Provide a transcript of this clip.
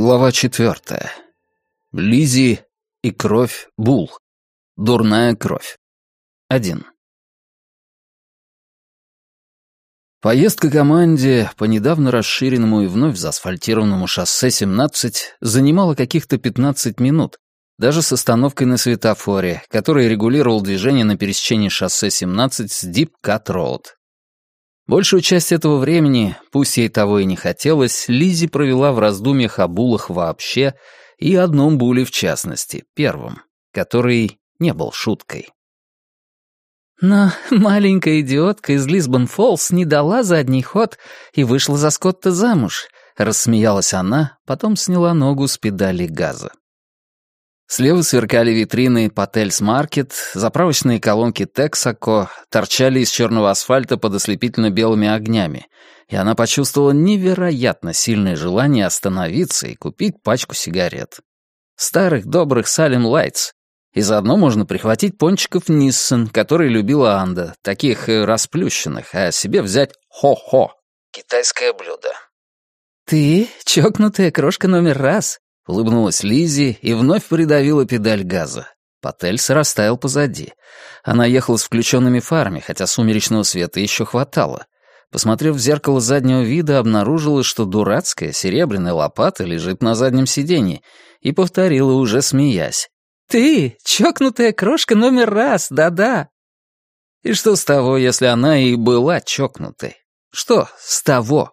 Глава четвертая. Лизи и кровь Бул. Дурная кровь. Один. Поездка команде по недавно расширенному и вновь заасфальтированному шоссе 17 занимала каких-то 15 минут, даже с остановкой на светофоре, который регулировал движение на пересечении шоссе 17 с Deep Cut Road. Большую часть этого времени, пусть ей того и не хотелось, Лизи провела в раздумьях о булах вообще и одном буле в частности, первом, который не был шуткой. Но маленькая идиотка из Лисбон-Фоллс не дала задний ход и вышла за Скотта замуж, рассмеялась она, потом сняла ногу с педали газа. Слева сверкали витрины Пательс Маркет, заправочные колонки Texaco торчали из черного асфальта под ослепительно-белыми огнями, и она почувствовала невероятно сильное желание остановиться и купить пачку сигарет. Старых добрых Салем Лайтс. И заодно можно прихватить пончиков Ниссан, которые любила Анда, таких э, расплющенных, а себе взять хо-хо. Китайское блюдо. «Ты чокнутая крошка номер раз», Улыбнулась Лизи и вновь придавила педаль газа. Пательс растаял позади. Она ехала с включенными фарами, хотя сумеречного света еще хватало. Посмотрев в зеркало заднего вида, обнаружила, что дурацкая серебряная лопата лежит на заднем сиденье, и повторила, уже смеясь. «Ты, чокнутая крошка номер раз, да-да!» И что с того, если она и была чокнутой? Что с того?